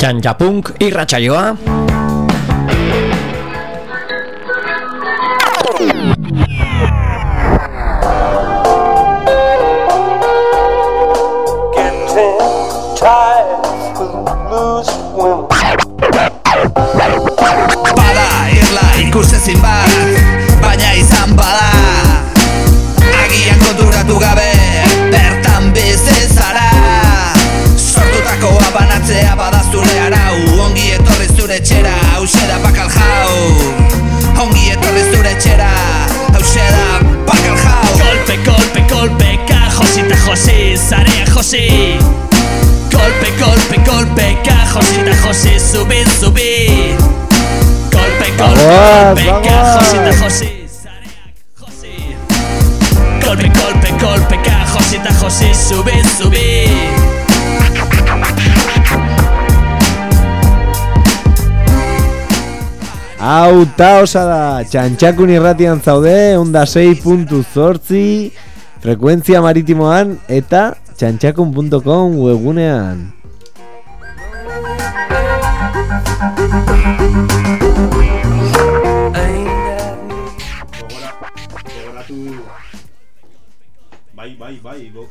Txantxapunk irratsaioa. etxera, hause da bakal jau Ongi etorri zure etxera, hause da bakal jau Kolpe, kolpe, kolpeka, josita josi, zarea josi Kolpe, kolpe, kolpeka, josita josi, zubi, zubi. Kolpe, kolpe, kolpeka, josita josi Kolpe, kolpe, kolpeka, josita josi, zubi, zubi. Hau ta osa da, txantxakun irratian zaude, onda 6.zortzi, frekuentzia maritimoan eta txantxakun.com webunean. Bai, bai, bai. Go...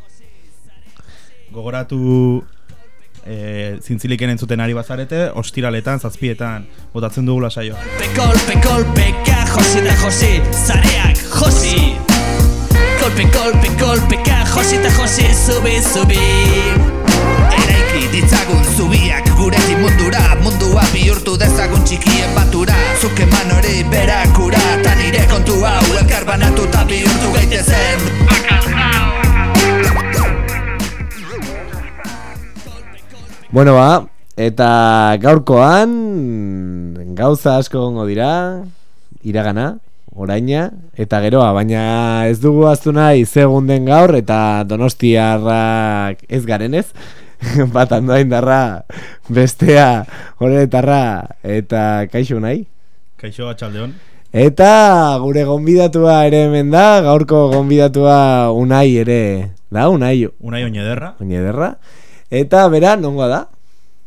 Gogoratu eh, zintzilikenen entzuten ari bazarete, ostiraletan, zazpietan, botatzen dugula saioa. Golpe, golpe, golpe, ka josita josi, zareak josi. Golpe, golpe, golpe, ka josita josi, zubi, zubi. Eraiki ditzagun zubiak guretik mundura Mundua bihurtu dezagun txikien batura. Zuk eman hori berakura Ta nire kontu hau elkar banatu ta bihurtu gaitezen Bueno ba, eta gaurkoan gauza asko gongo dira, iragana, oraina, eta geroa, baina ez dugu aztu nahi segunden gaur, eta donostiarrak ez garenez, bat andoain darra, bestea horretarra, eta kaixo nahi. Kaixo atxaldeon. Eta gure gonbidatua ere hemen da, gaurko gonbidatua unai ere, da, unai, Unai oinederra. oinederra. Eta bera, nongoa da?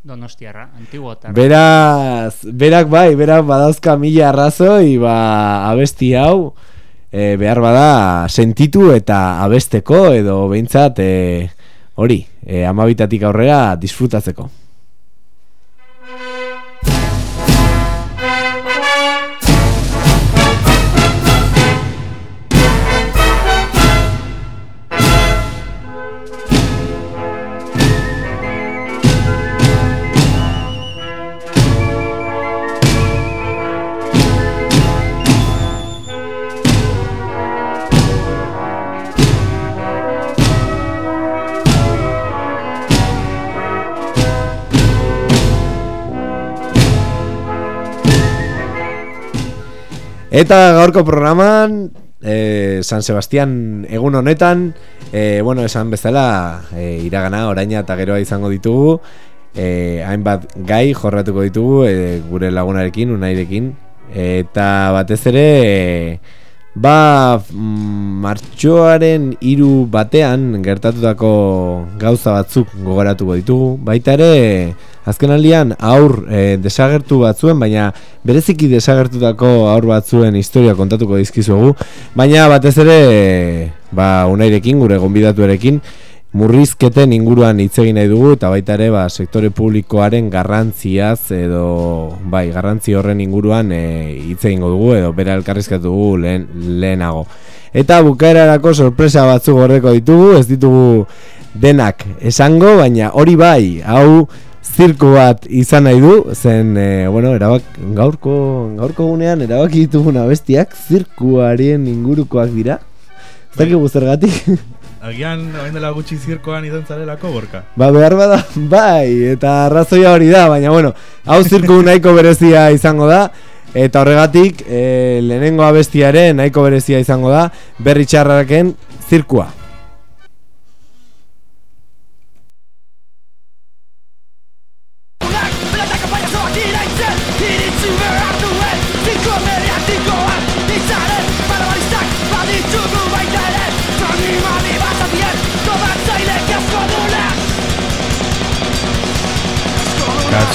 Donostiarra, antiguotarra. Beraz, berak bai, berak badauzka mila arrazoi, ba, abesti hau, e, behar bada sentitu eta abesteko, edo behintzat, e, hori, e, amabitatik aurrera disfrutatzeko. Eta gaurko programan e, San Sebastian egun honetan e, Bueno, esan bezala e, Iragana, oraina eta geroa izango ditugu. E, Hainbat gai jorratuko ditugu e, Gure lagunarekin, unairekin. Eta batez ere e, Ba, mm, martxoaren hiru batean gertatutako gauza batzuk gogoratuko ditugu. Baita ere, azken aldian aur e, desagertu batzuen, baina bereziki desagertutako aur batzuen historia kontatuko dizkizuegu. Baina batez ere, ba, unairekin, gure gonbidatuarekin, murrizketen inguruan hitz egin nahi dugu eta baita ere ba, sektore publikoaren garrantziaz edo bai garrantzi horren inguruan e, hitz egingo dugu edo bera elkarrizkatu dugu lehen, lehenago. Eta bukaerarako sorpresa batzuk gordeko ditugu, ez ditugu denak esango, baina hori bai, hau zirku bat izan nahi du, zen, e, bueno, erabak, gaurko, gaurko gunean erabaki ditugun abestiak zirkuarien ingurukoak dira. Ez dakigu zergatik. Agian, hain dela gutxi zirkoan izan zarelako borka. Ba, behar bada, bai, eta arrazoia hori da, baina bueno, hau zirku nahiko berezia izango da, eta horregatik, e, lehenengo abestiaren nahiko berezia izango da, berri txarraken zirkua.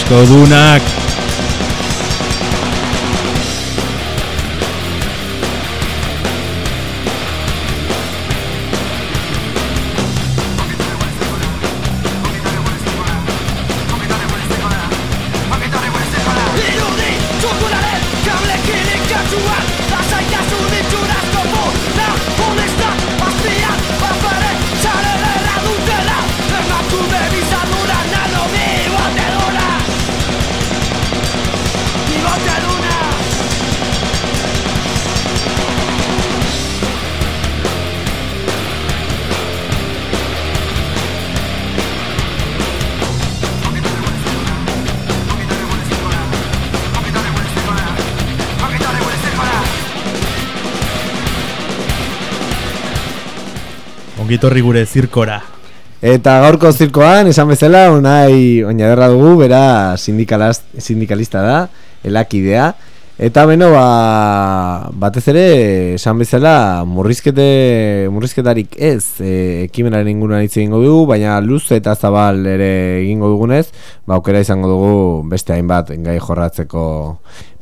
Bazatien Ongitorri gure zirkora. Eta gaurko zirkoan, esan bezala, unai oinaderra dugu, bera sindikalista da, elakidea. Eta beno, ba, batez ere, esan bezala, murrizkete, murrizketarik ez, e, ekimenaren inguruan hitz egingo dugu, baina luz eta zabal ere egingo dugunez, ba, aukera izango dugu beste hainbat gai jorratzeko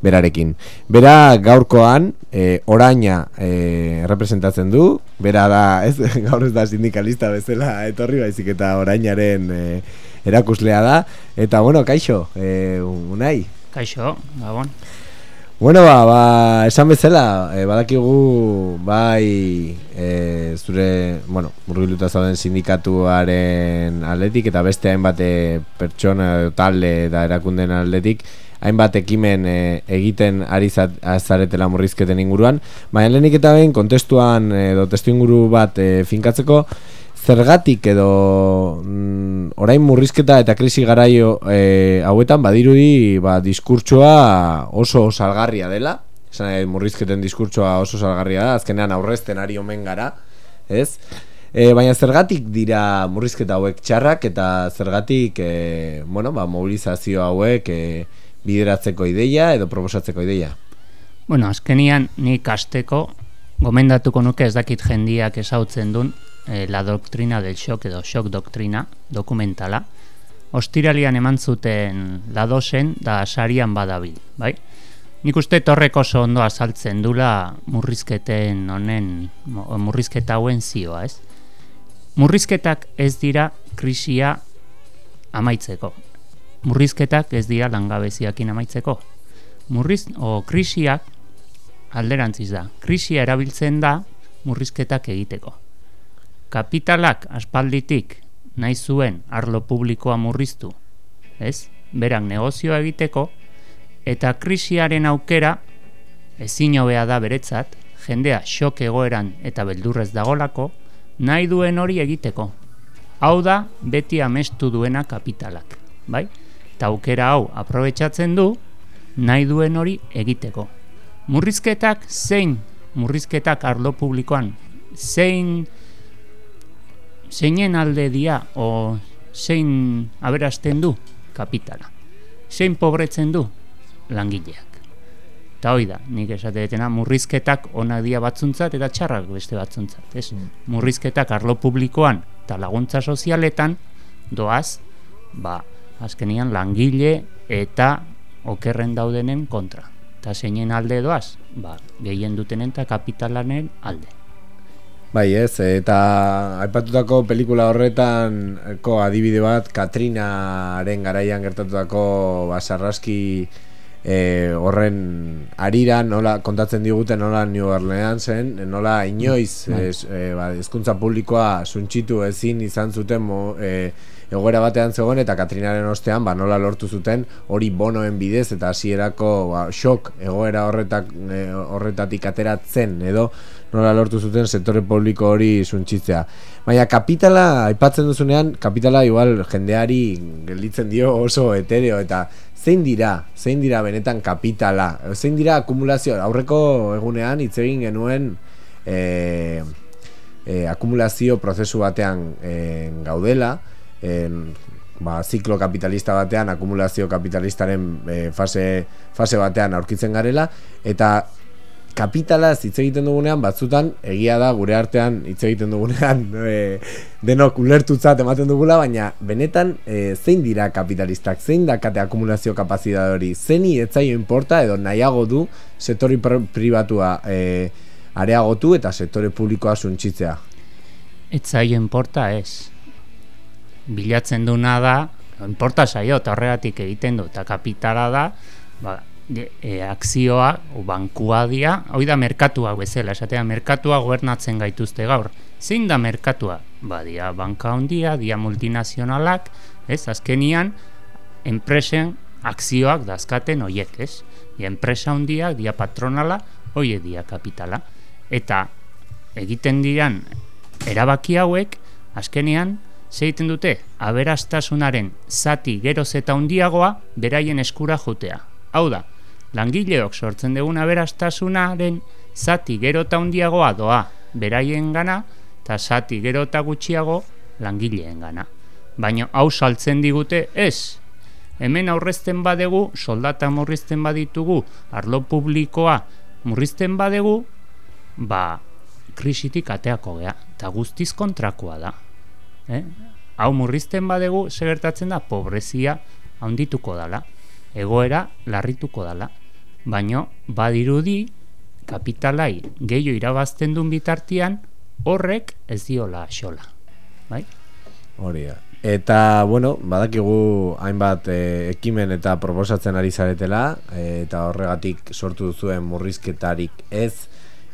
berarekin. Bera gaurkoan, e, oraina e, representatzen du, bera da, ez, gaur ez da sindikalista bezala etorri baizik eta orainaren e, erakuslea da, eta bueno, kaixo, e, unai. Kaixo, gabon. Bueno, ba, ba, esan bezala, e, badakigu bai e, zure, bueno, murgiluta zauden sindikatuaren aldetik eta beste hainbat e, pertsona talde eta erakunden aldetik hainbat ekimen e, egiten ari zaretela murrizketen inguruan, baina lehenik eta behin kontestuan edo testu inguru bat e, finkatzeko zergatik edo mm, orain murrizketa eta krisi garaio e, hauetan badirudi ba, diskurtsoa oso salgarria dela. Esan nahi, murrizketen diskurtsoa oso salgarria da azkenean aurrezten ari omen gara ez? E, baina zergatik dira murrizketa hauek txarrak eta zergatik e, bueno, ba, mobilizazio hauek e, bideratzeko ideia edo proposatzeko ideia? Bueno, azkenian nik asteko gomendatuko nuke ez dakit jendiak esautzen duen eh, La Doctrina del Shock edo Shock Doctrina dokumentala. Ostiralian eman zuten ladosen da sarian badabil, bai? Nik uste torrek oso ondo azaltzen dula murrizketen honen, murrizketa hauen zioa, ez? Murrizketak ez dira krisia amaitzeko. Murrizketak ez dira langabeziakin amaitzeko. Murriz, o krisiak alderantziz da. Krisia erabiltzen da murrizketak egiteko. Kapitalak aspalditik nahi zuen arlo publikoa murriztu, ez? Berak negozioa egiteko eta krisiaren aukera ezin hobea da beretzat, jendea xok egoeran eta beldurrez dagolako, nahi duen hori egiteko. Hau da, beti amestu duena kapitalak, bai? Eta aukera hau aprobetxatzen du, nahi duen hori egiteko. Murrizketak zein murrizketak arlo publikoan zein zeinen alde dia o zein aberasten du kapitala. Zein pobretzen du langileak. Eta hoi da, nik esate detena murrizketak onak dia batzuntzat eta txarrak beste batzuntzat. Ez? Murrizketak arlo publikoan eta laguntza sozialetan doaz, ba, azkenian langile eta okerren daudenen kontra. Eta zeinen alde doaz, ba, gehien dutenen eta kapitalanen alde. Bai ez, eta aipatutako pelikula horretan ko adibide bat Katrinaren garaian gertatutako basarraski e, horren arira nola kontatzen digute nola New Orleansen nola inoiz ez, e, ba, hezkuntza publikoa suntxitu ezin izan zuten mo, e, egoera batean zegoen eta Katrinaren ostean ba, nola lortu zuten hori bonoen bidez eta hasierako ba, shock egoera horretak, e, horretatik ateratzen edo nola lortu zuten sektore publiko hori suntxitzea. Baina kapitala, aipatzen duzunean, kapitala igual jendeari gelditzen dio oso etereo eta zein dira, zein dira benetan kapitala, zein dira akumulazio, aurreko egunean hitz egin genuen e, e, akumulazio prozesu batean e, gaudela, en, ba, ziklo kapitalista batean, akumulazio kapitalistaren e, fase, fase batean aurkitzen garela, eta kapitalaz hitz egiten dugunean, batzutan, egia da, gure artean hitz egiten dugunean, e, denok ulertutzat ematen dugula, baina benetan, e, zein dira kapitalistak, zein da kate akumulazio kapazidade hori, zeini etzaio inporta, edo nahiago du, sektori pr- pribatua e, areagotu eta sektore publikoa suntxitzea. Ez zaio inporta ez. Bilatzen duna da, inporta zaio, eta horregatik egiten du, eta kapitala da, ba, e, akzioa, o bankua dia, hoi da merkatua bezala, esatea merkatua gobernatzen gaituzte gaur. Zein da merkatua? Ba, dia banka handia, dia multinazionalak, ez, azkenian, enpresen akzioak dazkaten hoiek, ez? Dia enpresa handiak, dia patronala, hoie dia kapitala. Eta egiten diran erabaki hauek, azkenean, ze egiten dute, aberastasunaren zati geroz eta handiagoa beraien eskura jotea. Hau da, langileok sortzen dugun aberastasunaren zati gero eta handiagoa doa beraien gana, eta zati gero eta gutxiago langileen gana. Baina hau saltzen digute ez. Hemen aurrezten badegu, soldata murrizten baditugu, arlo publikoa murrizten badegu, ba, krisitik ateako gea, eta guztiz kontrakoa da. Eh? Hau murrizten badegu, segertatzen da, pobrezia handituko dala, egoera larrituko dala. Baino, badirudi, kapitalai gehiago irabazten duen bitartian, horrek ez diola xola. Bai? Hori. Eta, bueno, badakigu hainbat e, ekimen eta proposatzen ari zaretela, e, eta horregatik sortu duzuen murrizketarik ez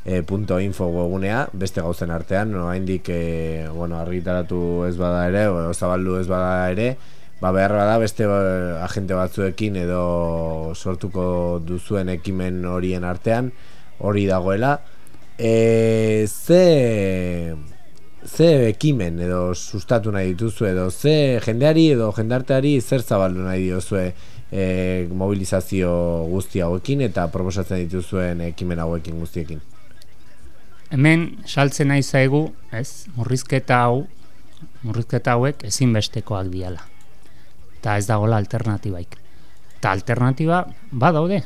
e, punto info webgunea, beste gauzen artean, no, haindik, e, bueno, argitaratu ez bada ere, o, zabaldu ez bada ere, ba behar bada beste eh, agente batzuekin edo sortuko duzuen ekimen horien artean, hori dagoela. E, ze ze ekimen edo sustatu nahi dituzu edo ze jendeari edo jendarteari zer zabaldu nahi diozue e, mobilizazio guzti hauekin eta proposatzen dituzuen ekimen hauekin guztiekin. Hemen saltzen nahi zaigu, ez, murrizketa hau, murrizketa hauek ezinbestekoak diala. Eta ez dagoela alternatibaik. Eta alternatiba badaude.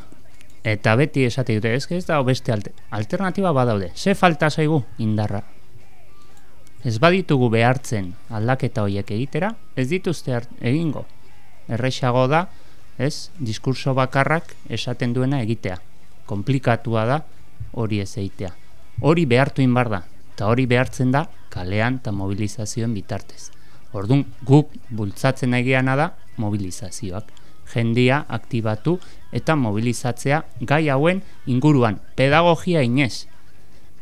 Eta beti esate dute, ez ez dago beste alte, alternatiba badaude. Ze falta zaigu indarra. Ez baditugu behartzen aldaketa horiek egitera, ez dituzte egingo. Errexago da, ez, diskurso bakarrak esaten duena egitea. Komplikatua da hori ez egitea. Hori behartu inbar da, eta hori behartzen da kalean eta mobilizazioen bitartez. Orduan, guk bultzatzen egiana da mobilizazioak. Jendia aktibatu eta mobilizatzea gai hauen inguruan. Pedagogia inez.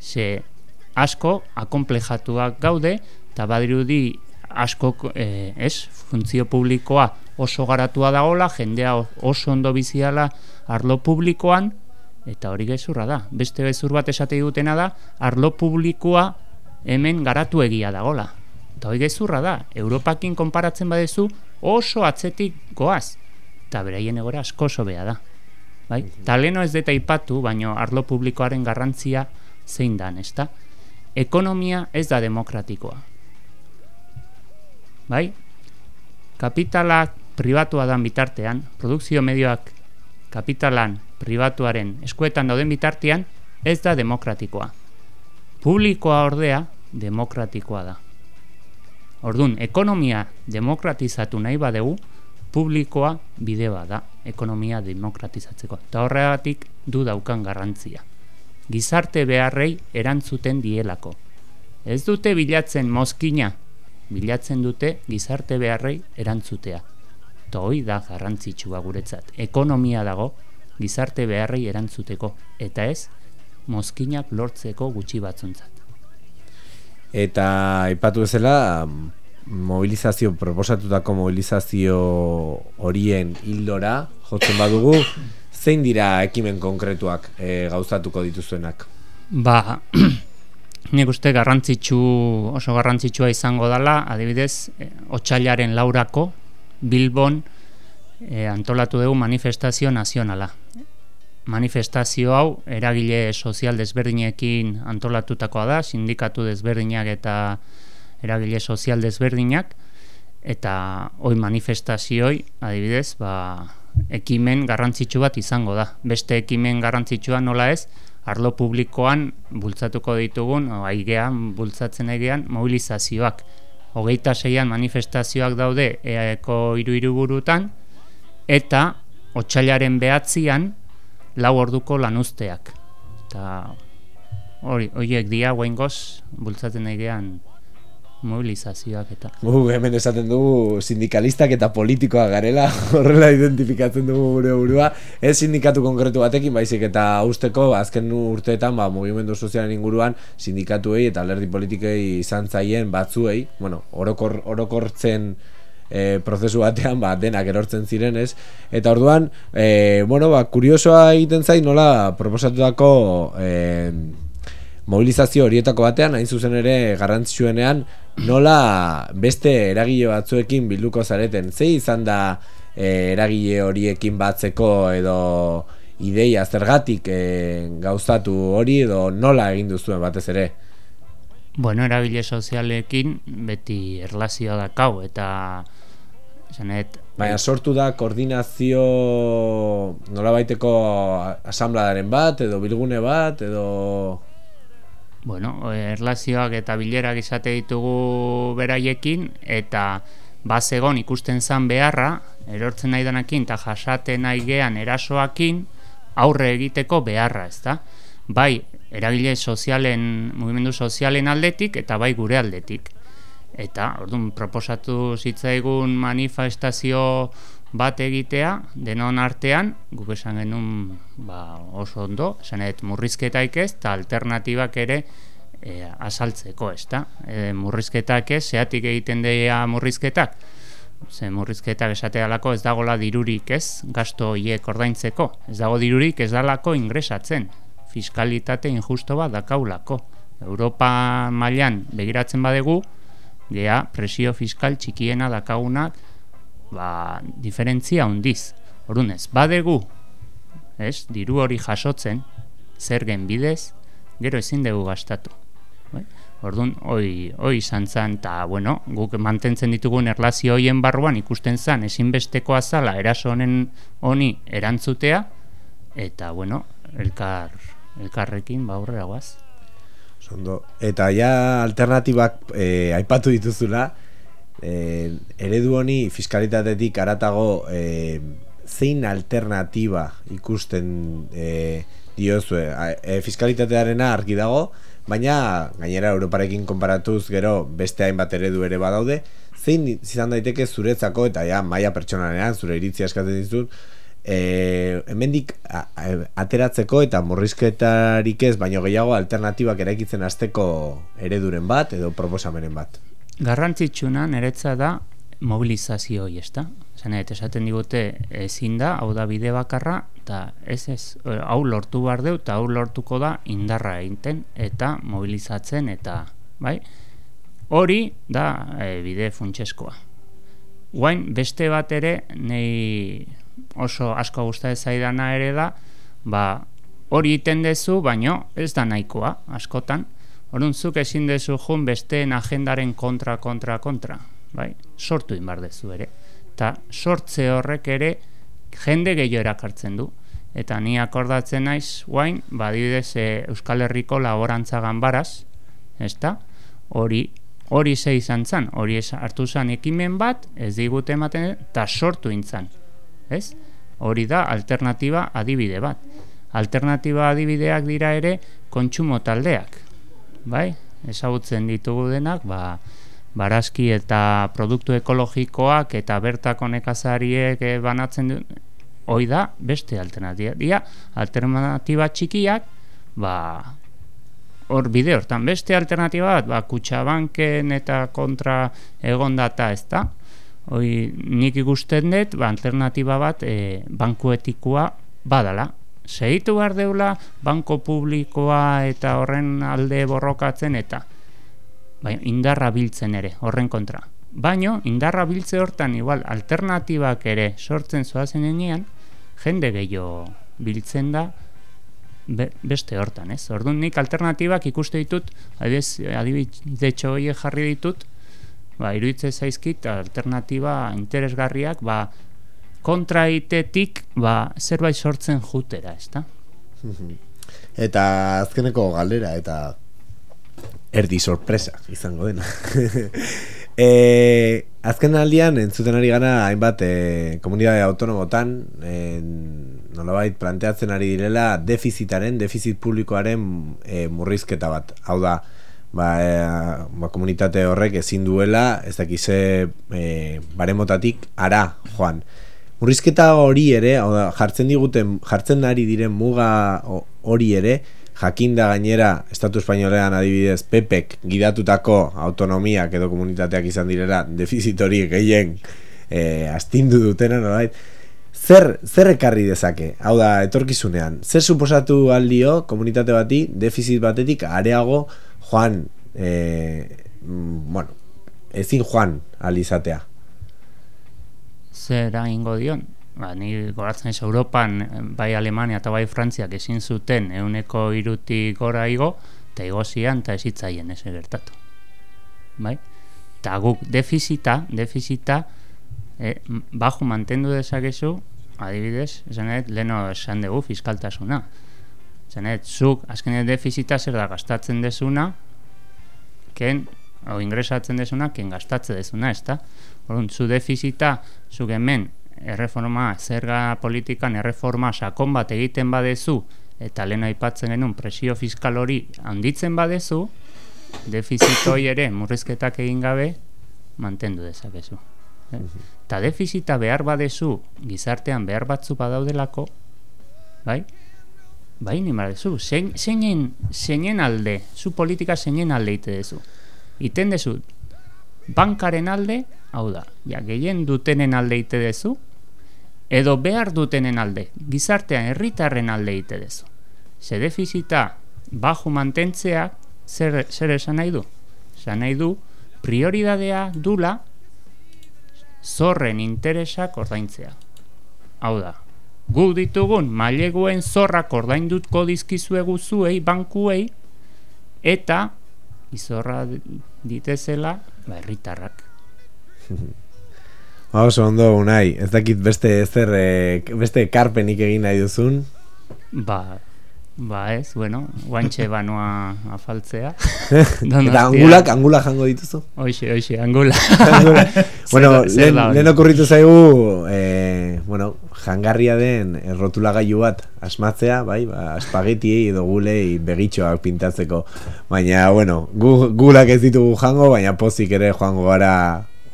Ze asko akonplejatuak gaude, eta badirudi asko, eh, ez, funtzio publikoa oso garatua dagola, jendea oso ondo biziala arlo publikoan, eta hori gezurra da. Beste gezur bat esate dutena da, arlo publikoa hemen garatu egia dagola. Eta hori gezurra da, Europakin konparatzen badezu oso atzetik goaz. Eta beraien egora asko oso bea da. Bai? Ta leno ez deta ipatu, baino arlo publikoaren garrantzia zein dan, ezta? Ekonomia ez da demokratikoa. Bai? Kapitalak pribatua dan bitartean, produkzio medioak kapitalan pribatuaren eskuetan dauden bitartean, ez da demokratikoa. Publikoa ordea demokratikoa da. Ordun, ekonomia demokratizatu nahi badegu, publikoa bide bat da, ekonomia demokratizatzeko. Eta horregatik du daukan garrantzia. Gizarte beharrei erantzuten dielako. Ez dute bilatzen mozkina, bilatzen dute gizarte beharrei erantzutea. Eta hoi da garrantzitsua guretzat. Ekonomia dago gizarte beharrei erantzuteko, eta ez mozkinak lortzeko gutxi batzuntzat. Eta aipatu bezala mobilizazio proposatutako mobilizazio horien hildora jotzen badugu zein dira ekimen konkretuak e, gauzatuko dituzuenak Ba, nik uste garrantzitsu, oso garrantzitsua izango dala, adibidez, eh, otsailaren laurako, Bilbon eh, antolatu dugu manifestazio nazionala. Manifestazio hau eragile sozial desberdinekin antolatutakoa da, sindikatu desberdinak eta eragile sozial desberdinak, eta hoi manifestazioi, adibidez, ba, ekimen garrantzitsu bat izango da. Beste ekimen garrantzitsua nola ez, arlo publikoan bultzatuko ditugun, o, aigean, bultzatzen aigean, mobilizazioak. Hogeita seian manifestazioak daude eaeko hiru hiriburutan eta otxailaren behatzian lau orduko lanuzteak. Eta hori, horiek dia guaingoz bultzatzen aigean mobilizazioak eta... Gu hemen esaten dugu sindikalistak eta politikoa garela, horrela identifikatzen dugu gure burua, ez sindikatu konkretu batekin, baizik eta usteko azken urteetan ba, mugimendu sozialen inguruan sindikatuei eta alderdi politikei izan zaien batzuei, bueno, orokor, orokortzen e, prozesu batean ba, denak erortzen ziren ez eta orduan e, bueno, ba, kuriosoa egiten zait nola proposatutako e, mobilizazio horietako batean hain zuzen ere garrantzitsuenean nola beste eragile batzuekin bilduko zareten. Zei izan da e, eragile horiekin batzeko edo ideia zergatik e, gauzatu hori edo nola egin duzuen batez ere Bueno, eragile sozialekin beti erlazioa dakau eta zanet Baina sortu da koordinazio nola baiteko asambladaren bat edo bilgune bat edo bueno, erlazioak eta bilerak izate ditugu beraiekin eta bazegon ikusten zan beharra erortzen nahi danakin eta jasaten nahi gean erasoakin aurre egiteko beharra, ezta? Bai, eragile sozialen, mugimendu sozialen aldetik eta bai gure aldetik. Eta, orduan, proposatu zitzaigun manifestazio bat egitea, denon artean, guk esan genuen ba, oso ondo, esan edo murrizketaik ez, eta alternatibak ere e, asaltzeko, ez da? E, murrizketak ez, zeatik egiten deia murrizketak, ze murrizketak esatealako ez dagola dirurik ez, gasto hiek ordaintzeko, ez dago dirurik ez dalako ingresatzen, fiskalitate injusto bat dakaulako. Europa mailan begiratzen badegu, gea presio fiskal txikiena dakagunak ba, diferentzia hundiz. Orunez, badegu, ez, diru hori jasotzen, zergen bidez, gero ezin dugu gastatu. Bai? Orduan, hoi, hoi izan zen, eta, bueno, guk mantentzen ditugun erlazio hoien barruan ikusten zen, ezinbestekoa zala eraso honen honi erantzutea, eta, bueno, elkar, elkarrekin, ba, aurrera guaz. Ondo. Eta ja alternatibak eh, aipatu dituzula, eh, eredu honi fiskalitatetik aratago eh, zein alternatiba ikusten eh, diozue. E, fiskalitatearena argi dago, baina gainera Europarekin konparatuz gero beste hainbat eredu ere badaude, zein izan daiteke zuretzako eta ja maila pertsonalean zure iritzia eskatzen dizut, e, hemendik ateratzeko eta murrizketarik ez baino gehiago alternatibak eraikitzen hasteko ereduren bat edo proposamenen bat. Garrantzitsuna niretza da mobilizazio hori, ezta? Zanet, esaten digute ezin da, hau da bide bakarra, eta ez ez, hau lortu behar deu, eta hau lortuko da indarra egiten, eta mobilizatzen, eta, bai? Hori da e, bide funtseskoa. Guain, beste bat ere, nei oso asko gustatzen zaidana ere da, ba, hori egiten dezu, baino ez da nahikoa, askotan. Orduan zuk ezin dezu jun besteen agendaren kontra, kontra, kontra. Bai? Sortu inbar dezu ere. Eta sortze horrek ere jende gehiago erakartzen du. Eta ni akordatzen naiz, guain, badibidez e, Euskal Herriko laborantza ganbaraz, ezta? Hori, hori ze izan zan, hori hartu zan ekimen bat, ez digute ematen, eta sortu intzan. Ez? Hori da alternatiba adibide bat. Alternatiba adibideak dira ere kontsumo taldeak. Bai? Ezagutzen ditugu denak, ba, barazki eta produktu ekologikoak eta bertako nekazariek eh, banatzen du, hoi da beste alternatiba. Dia, alternatiba txikiak, ba, hor bide hortan beste alternatiba bat, ba, kutsabanken eta kontra egon data ez da, hoi nik ikusten dut, ba, alternatiba bat e, banku etikoa badala. Segitu behar deula banko publikoa eta horren alde borrokatzen eta bai, indarra biltzen ere, horren kontra. Baino, indarra biltze hortan igual alternatibak ere sortzen zoazen enean, jende gehiago biltzen da be, beste hortan, ez? Orduan nik alternatibak ikuste ditut, adibidez, adibidez jarri ditut, ba, iruditze zaizkit alternatiba interesgarriak, ba, kontra itetik, ba, zerbait sortzen jutera, ezta? Eta azkeneko galdera eta erdi sorpresa izango dena. e, azken aldian entzuten ari gana hainbat e, komunidade autonomotan e, nolabait planteatzen ari direla defizitaren, defizit publikoaren e, murrizketa bat. Hau da, ba, e, ba, komunitate horrek ezin duela, ez dakize e, baremotatik ara, joan. Murrizketa hori ere, hau da, jartzen diguten, jartzen ari diren muga ho- hori ere, jakinda gainera Estatu Espainolean adibidez PEPek gidatutako autonomiak edo komunitateak izan direla defizit hori gehien e, astindu dutena nolabait zer, zer ekarri dezake hau da etorkizunean zer suposatu aldio komunitate bati defizit batetik areago joan e, mm, bueno ezin joan alizatea zer egingo dion? Ba, ni goratzen ez Europan eh, bai Alemania eta bai Frantziak ezin zuten euneko irutik gora igo eta igo zian eta ezitzaien ez gertatu. Bai? Eta guk defizita defizita e, bajo mantendu dezakezu adibidez esan dut leno esan dugu fiskaltasuna. Dut zuk azkenean defizita zer da gastatzen desuna ken o ingresatzen desuna ken gastatze desuna ezta Orduan, zu defizita, zuk hemen erreforma, zerga politikan erreforma sakon bat egiten badezu, eta lehen aipatzen genuen presio fiskal hori handitzen badezu, defizit hori ere murrizketak egin gabe mantendu dezakezu. Eh? Eta defizita behar badezu, gizartean behar batzu badaudelako, bai? Bai, ni badezu, zein, zeinen, zeinen alde, zu politika zeinen alde ite dezu. Iten dezu, bankaren alde, hau da, ja, gehien dutenen alde ite dezu, edo behar dutenen alde, gizartean herritarren alde ite dezu. Ze defizita baju mantentzea, zer, zer esan nahi du? Esan nahi du, prioridadea dula zorren interesak ordaintzea. Hau da, gu ditugun maileguen zorrak ordaindutko dizkizuegu zuei, bankuei, eta izorra ditezela ba, herritarrak. Ba, oso ondo unai, ez dakit beste ezer eh, beste ekarpenik egin nahi duzun Ba, ba ez, bueno, guantxe banoa afaltzea. Eta angulak, angula jango dituzu Hoxe, hoxe, angula. Angula. bueno, lehen, lehen okurritu zaigu eh, bueno, jangarria den errotulagailu bat asmatzea, bai, ba, espagetiei edo gulei begitxoak pintatzeko baina, bueno, gu, gulak ez ditugu jango, baina pozik ere joango gara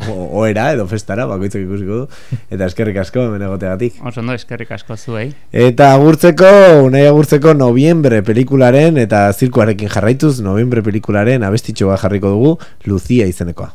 oera edo festara, bakoitzak ikusiko du eta eskerrik asko hemen egoteagatik Oso ondo eskerrik asko zuei. Eta agurtzeko, unai agurtzeko noviembre pelikularen eta zirkuarekin jarraituz noviembre pelikularen abestitxo bat jarriko dugu Lucia izenekoa.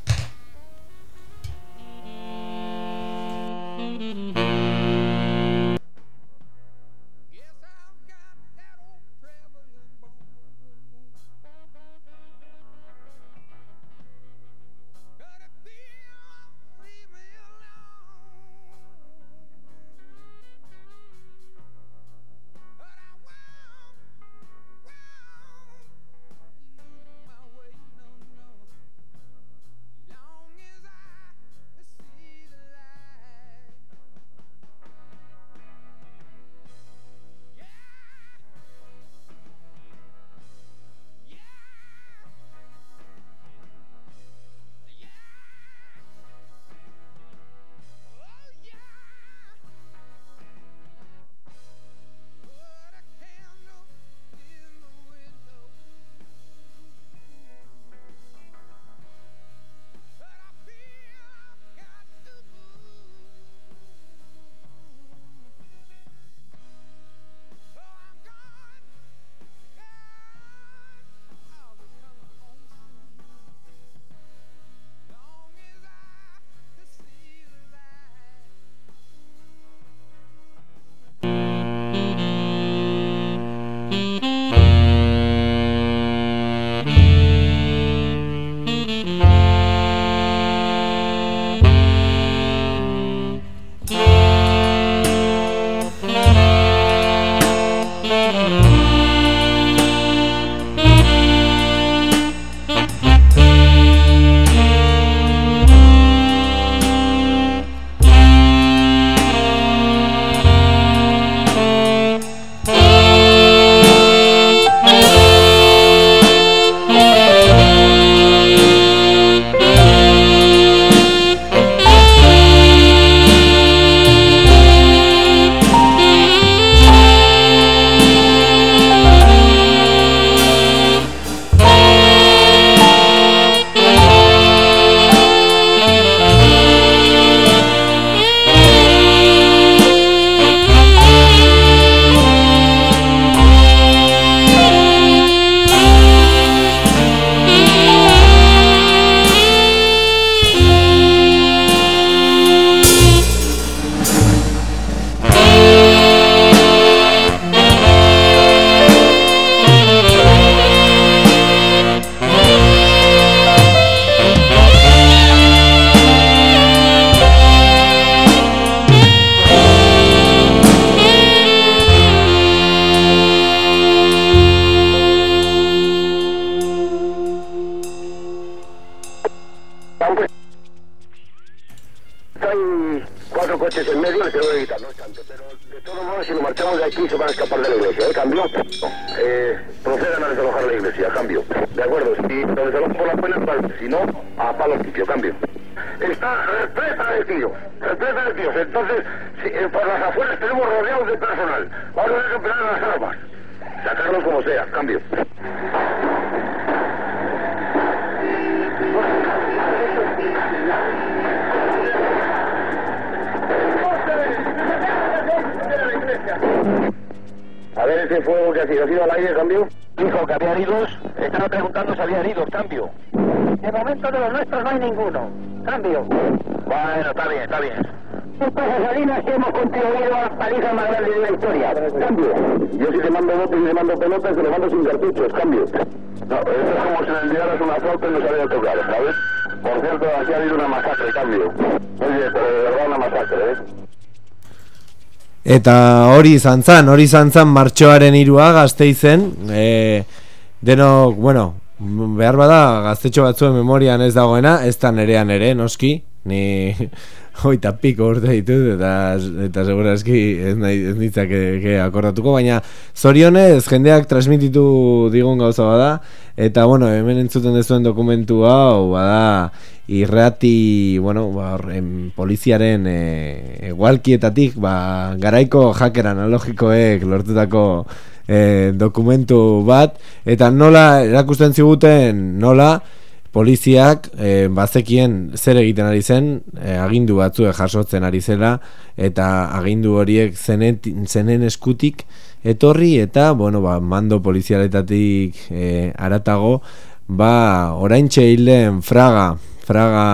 Procedan a la iglesia, cambio. De acuerdo, si lo desalojan por las buenas, vale. Si no, a palo limpio, cambio. Está repleta de tíos, repleta de tíos. Entonces, si, eh, las afueras tenemos rodeados de personal. Vamos a tener que emplear las armas. Sacarlos como sea, cambio. A ver ese fuego que ha sido, ¿ha sido al aire, cambio? Dijo que había heridos, estaba preguntando si había heridos, cambio. De momento de los nuestros no hay ninguno, cambio. Bueno, está bien, está bien. Estas Salinas que hemos contribuido a la paliza más grande de la historia, cambio. Yo si te mando botes y te mando pelotas, te lo mando sin cartuchos, cambio. No, eso es como si le enviaras una flauta y no sabía tocar, ¿sabes? Por cierto, aquí ha habido una masacre, cambio. Oye, pero de verdad una masacre, ¿eh? Eta hori izan zan, hori izan zan martxoaren irua gazteizen e, Denok, bueno, behar bada gaztetxo batzuen memorian ez dagoena Ez da nerean ere, noski. Ni hoita piko urte ditut eta, eta segurazki ez, nahi, ez nitzak akordatuko Baina zorionez jendeak transmititu digun gauza bada Eta bueno, hemen entzuten dezuen dokumentu hau bada irrati, bueno, ba, en, poliziaren e, egualkietatik, ba, garaiko hacker analogikoek lortutako e, dokumentu bat, eta nola erakusten ziguten nola poliziak e, bazekien zer egiten ari zen, e, agindu batzu jasotzen ari zela, eta agindu horiek zenet, zenen eskutik etorri, eta, bueno, ba, mando polizialetatik e, aratago, ba, orain txeilen fraga, fraga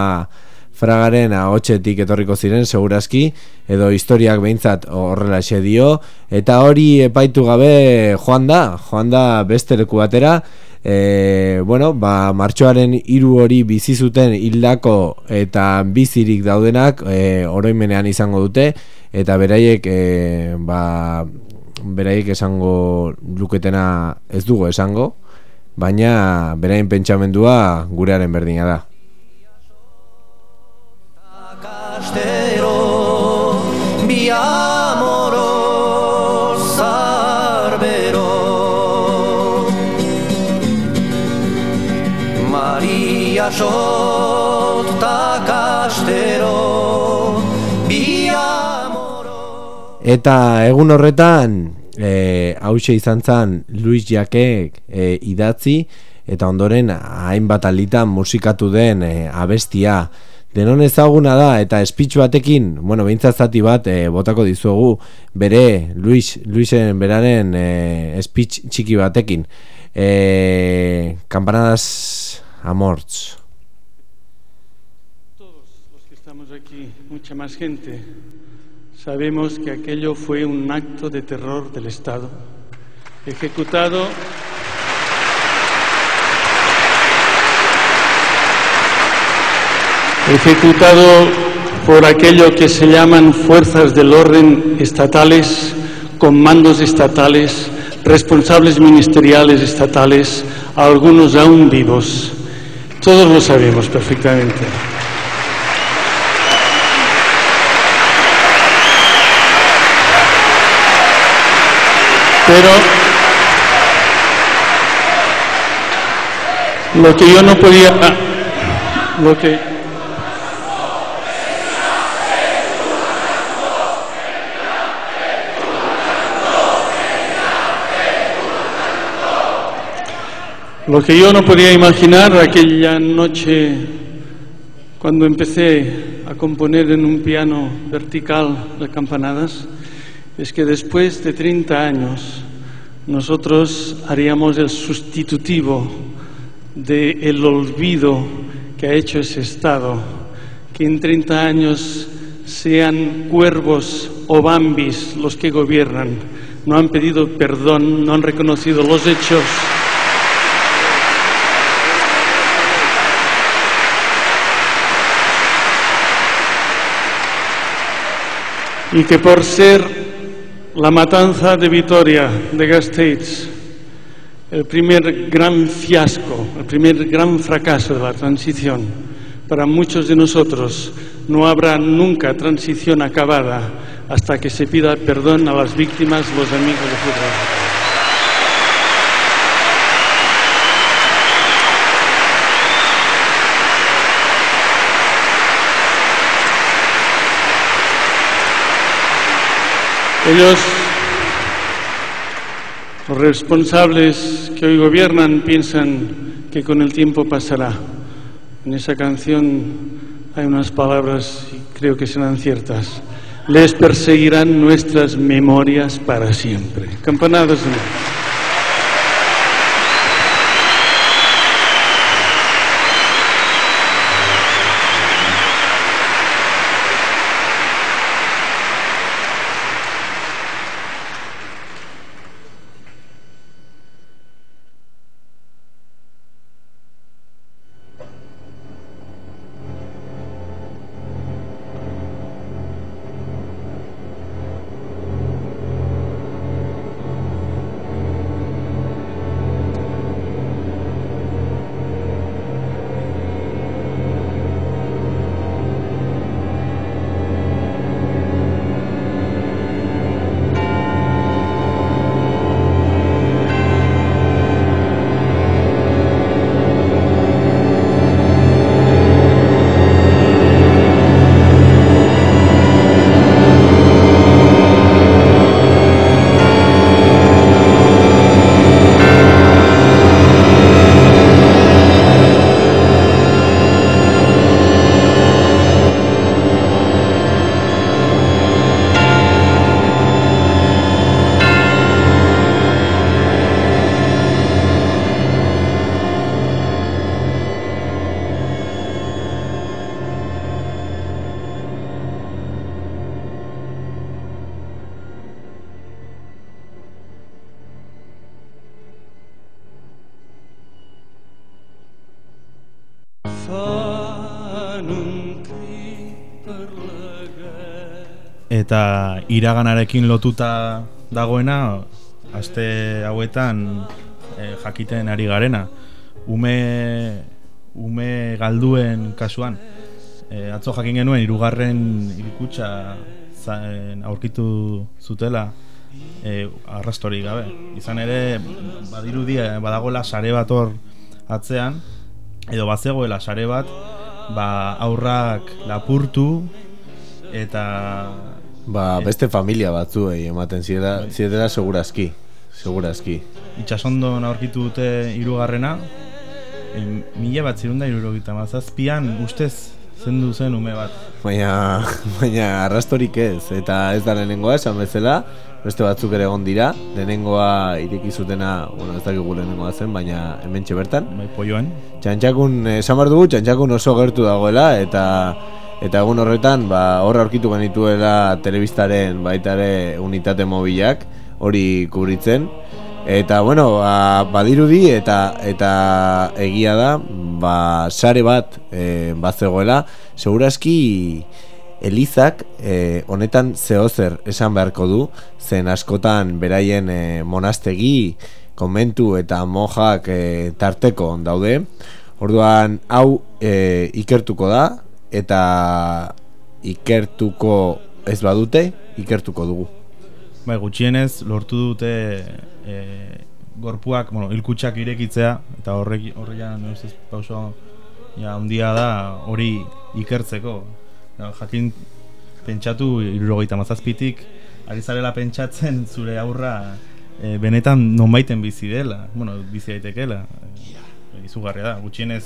fragaren ahotsetik etorriko ziren segurazki edo historiak behintzat horrela dio eta hori epaitu gabe joan da joan da beste leku batera e, bueno, ba, martxoaren hiru hori bizi zuten hildako eta bizirik daudenak e, oroimenean izango dute. Eta beraiek e, ba, beraiek esango luketena ez dugu esango. Baina berain pentsamendua gurearen berdina da Eta egun horretan e, hause izan zan Luis Jakek e, idatzi eta ondoren hainbat alitan musikatu den e, abestia. Denon ezaguna da eta espitxu batekin, bueno, behintzat bat e, botako dizuegu bere Luis, Luisen beraren e, espitx txiki batekin. E, Campanadas Amorts Todos los que estamos aquí, mucha más gente sabemos que aquello fue un acto de terror del Estado ejecutado ejecutado por aquello que se llaman fuerzas del orden estatales, con mandos estatales, responsables ministeriales estatales, algunos aún vivos. Todos lo sabemos perfectamente. Pero lo que yo no podía, lo que Lo que yo no podía imaginar aquella noche cuando empecé a componer en un piano vertical de campanadas es que después de 30 años nosotros haríamos el sustitutivo del olvido que ha hecho ese Estado, que en 30 años sean cuervos o bambis los que gobiernan, no han pedido perdón, no han reconocido los hechos. y que por ser la matanza de Vitoria de Gasteiz el primer gran fiasco, el primer gran fracaso de la transición, para muchos de nosotros no habrá nunca transición acabada hasta que se pida perdón a las víctimas, los amigos de fútbol. Los responsables que hoy gobiernan, piensan que con el tiempo pasará. En esa canción hay unas palabras y creo que serán ciertas. Les perseguirán nuestras memorias para siempre. Campanadas eta iraganarekin lotuta dagoena aste hauetan eh, jakiten ari garena. Ume ume galduen kasuan eh, atzo jakin genuen hirugarren irikutsa zaen aurkitu zutela eh, arrastori gabe. Izan ere badirudia badagoela sare bat hor atzean edo bazegoela sare bat ba aurrak lapurtu eta Ba, beste familia batzuei ematen zietela, zietela segurazki. Segurazki. Itxasondon aurkitu dute hirugarrena e, Mila bat zirunda irurogita mazazpian ustez zendu zen ume bat Baina, baina arrastorik ez, eta ez da lehenengoa esan bezala, beste batzuk ere egon dira, lehenengoa ireki zutena, bueno, ez dakigu lehenengoa zen, baina hemen bertan. Bai, polloan Txantxakun, eh, esan behar dugu, txantxakun oso gertu dagoela, eta eta egun horretan, ba, horra aurkitu genituela telebistaren baita ere unitate mobilak, hori kubritzen. Eta, bueno, ba, badirudi eta eta egia da, ba, sare bat e, bazegoela, segurazki Elizak e, honetan zehozer esan beharko du, zen askotan beraien e, monastegi, konmentu eta mojak e, tarteko daude. Orduan, hau e, ikertuko da, eta ikertuko ez badute, ikertuko dugu. Bai, gutxienez lortu dute e, gorpuak, bueno, ilkutsak irekitzea eta horrek horrean ez ez pauso ja handia da hori ikertzeko. Ja, jakin pentsatu 77tik ari zarela pentsatzen zure aurra e, benetan nonbaiten bizi dela, bueno, bizi daitekeela. E, izugarria da, gutxienez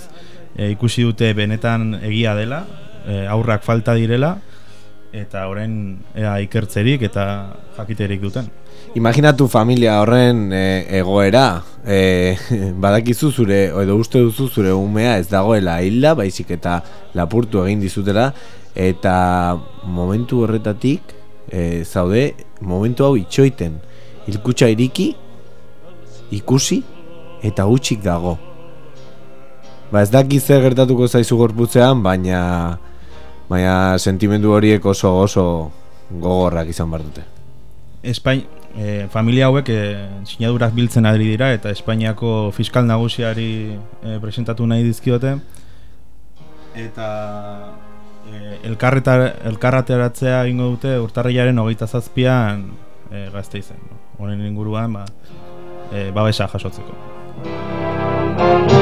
e, ikusi dute benetan egia dela, e, aurrak falta direla eta orain ea ikertzerik eta jakiterik duten. Imaginatu familia horren e, egoera, e, badakizu zure edo uste duzu zure umea ez dagoela hilda, baizik eta lapurtu egin dizutela eta momentu horretatik e, zaude momentu hau itxoiten hilkutsa iriki ikusi eta utxik dago ba ez daki zer gertatuko zaizu gorputzean baina baina sentimendu horiek oso oso gogorrak izan behar dute. Espain, e, familia hauek e, sinadurak biltzen adri dira eta Espainiako fiskal nagusiari e, presentatu nahi dizkiote eta e, elkarreta, elkarrateratzea egingo dute urtarrilaren hogeita zazpian e, gazte izen. Honen inguruan, ba, e, babesa jasotzeko.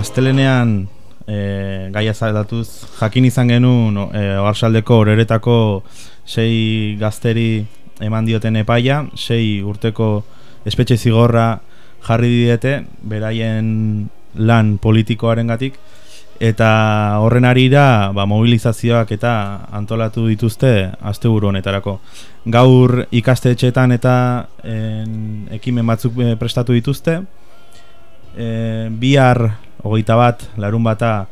Astelenean e, gaia zalatuz jakin izan genuen e, oarsaldeko horeretako sei gazteri eman dioten epaia, sei urteko espetxe zigorra jarri diete beraien lan politikoarengatik eta horren arira ba, mobilizazioak eta antolatu dituzte asteburu honetarako. Gaur ikastetxeetan eta en, ekimen batzuk eh, prestatu dituzte, e, bihar hogeita bat, larun bata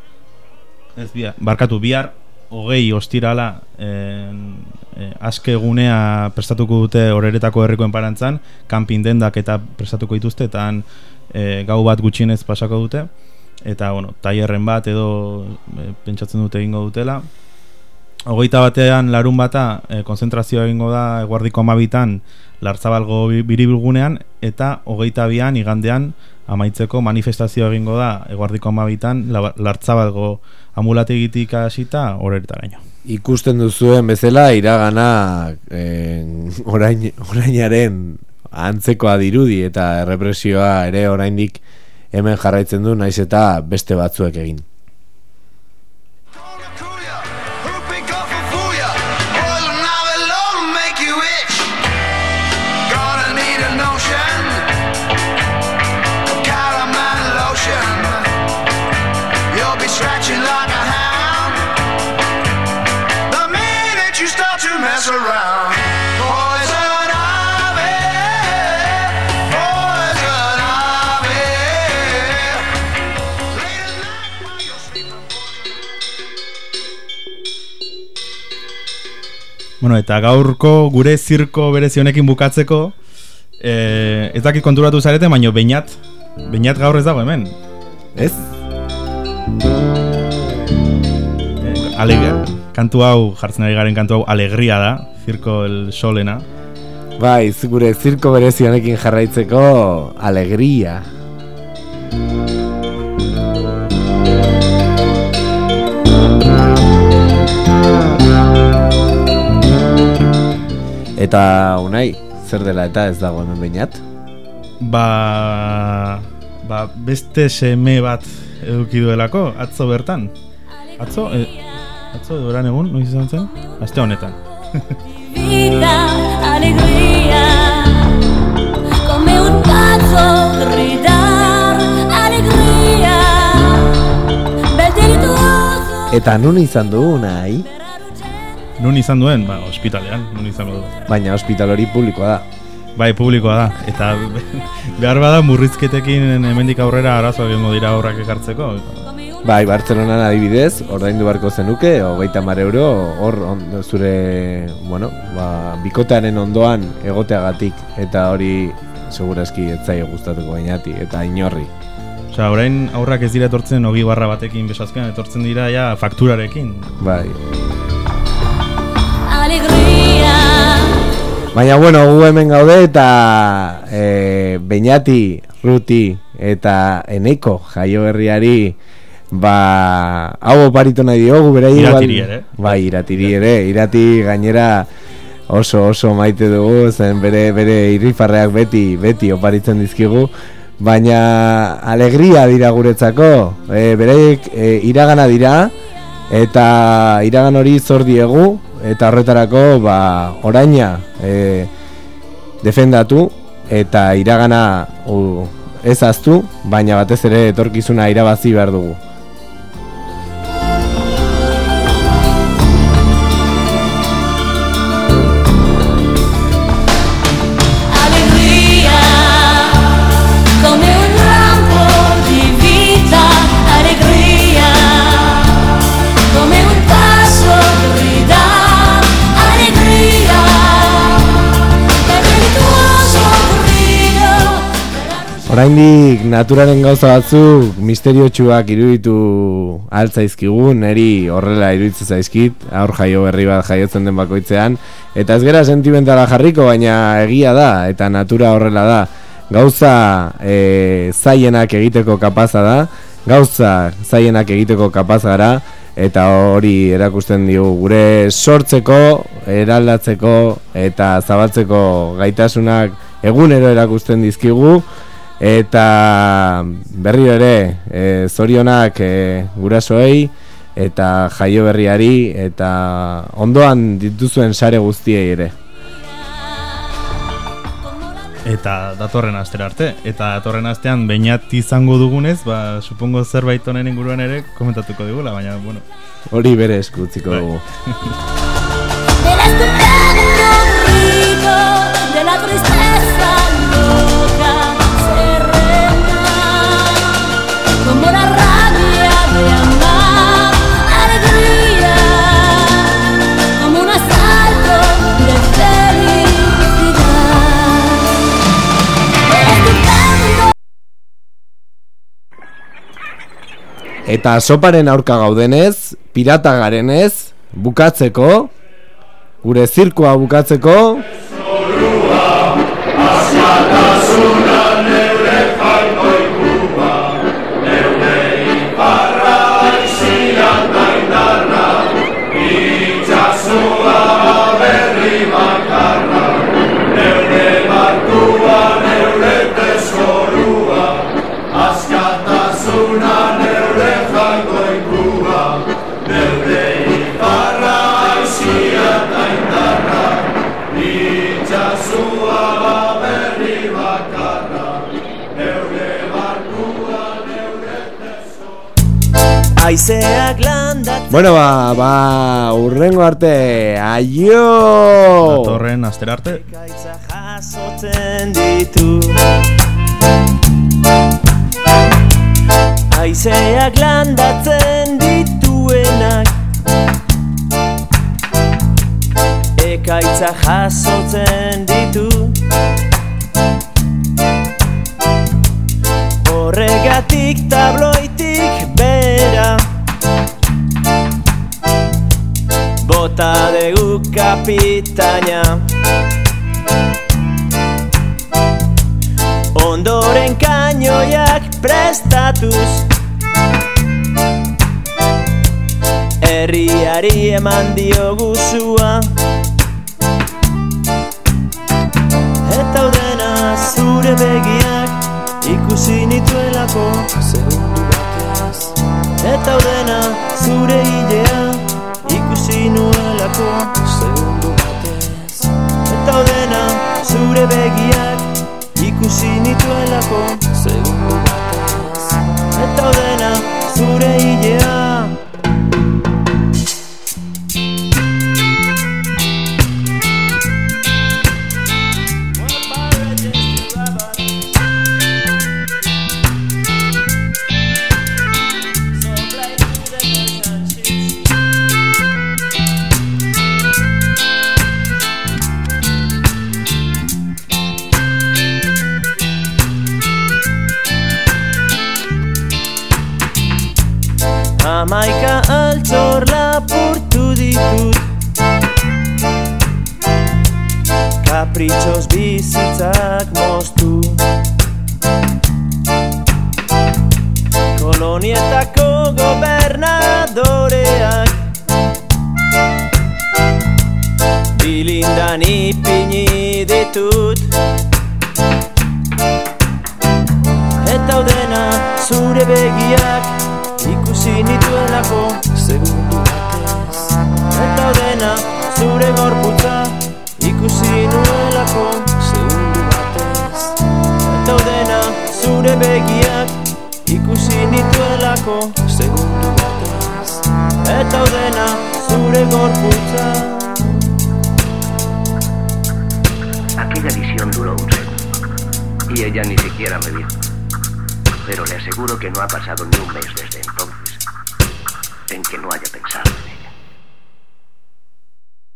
ez bihar, barkatu bihar hogei ostirala en, e, aske egunea prestatuko dute horeretako herrikoen parantzan kanpin dendak eta prestatuko dituzte eta e, gau bat gutxienez pasako dute. Eta bueno, tailerren bat edo e, pentsatzen dute egingo dutela. Hogeita batean larun bata e, konzentrazioa egingo da eguardiko amabitan lartzabalgo biribilgunean eta hogeita bian igandean amaitzeko manifestazio egingo da eguardiko amabitan lartzabalgo amulategitik hasita horeretaraino. Ikusten duzuen bezala iragana eh, orain, orainaren antzekoa dirudi eta errepresioa ere oraindik hemen jarraitzen du naiz eta beste batzuek egin. Bueno, eta gaurko gure zirko berezi honekin bukatzeko eh, ez dakit konturatu zarete, baino beinat beinat gaur ez dago hemen. Ez? Eh, kantu hau, jartzen ari garen kantu hau, alegria da, zirko el solena. Bai, gure zirko berezi honekin jarraitzeko, alegria. Eta unai, zer dela eta ez dago hemen bainat? Ba, ba beste seme bat eduki duelako, atzo bertan. Atzo, e, atzo edoran egun, noiz izan zen? Aste honetan. Vida, alegría, come un pazzo, gritar, alegría, Eta nun izan du, nahi? Nun izan duen, ba, ospitalean, nun izan du. Baina ospital hori publikoa da. Bai, publikoa da. Eta behar bada murrizketekin hemendik aurrera arazo egingo dira horrak ekartzeko. Bai, Bartzelonan adibidez, ordaindu barko zenuke, hogeita mar euro, hor zure, bueno, ba, bikotearen ondoan egoteagatik, eta hori segurazki etzaio gustatuko gainati, eta inorri. Osa, orain aurrak ez dira etortzen ogi barra batekin besazkean, etortzen dira ja fakturarekin. Bai Baina bueno, gu hemen gaude eta e, Beñati, Ruti eta Eneko jaio herriari ba hau oparitu nahi diogu berai iratiri ere. Bai iratiri ere. Irati gainera oso oso maite dugu zen bere bere irrifarreak beti beti oparitzen dizkigu. Baina alegria dira guretzako. E, bereik e, iragana dira eta iragan hori zor diegu eta horretarako ba, oraina e, defendatu eta iragana u, ez aztu, baina batez ere etorkizuna irabazi behar dugu. Oraindik naturaren gauza batzuk misteriotsuak iruditu altzaizkigu, neri horrela iruditzen zaizkit, aur jaio berri bat jaiotzen den bakoitzean, eta ez gera sentimentala jarriko, baina egia da, eta natura horrela da. Gauza e, zaienak egiteko kapaza da, gauza zaienak egiteko kapaz gara, eta hori erakusten digu gure sortzeko, eraldatzeko eta zabaltzeko gaitasunak egunero erakusten dizkigu, eta berriro ere e, zorionak e, gurasoei eta jaio berriari eta ondoan dituzuen sare guztiei ere. Eta datorren astera arte, eta datorren astean beinat izango dugunez, ba, supongo zerbait honen inguruan ere komentatuko digula, baina, bueno, Hori bere eskutziko Bai. dugu. Eta soparen aurka gaudenez, pirata garenez, bukatzeko, gure zirkoa bukatzeko, Aizeak landat bueno ba, ba, urrengo arte, aio! datorren astera arte, gaitza jasotzen ditu. Aizeak landatzen dituenak. Ekaitza jasotzen ditu. Horregatik tabloitik Bota dugu kapitaina Ondoren kainoiak prestatuz Herriari eman diogu zua Eta udena zure begiak ikusi nituelako segundu batez. Eta udena zure ikusi nuelako segundu batez Eta udena zure begiak ikusi nituelako. Segundu batez Eta udena zure hilea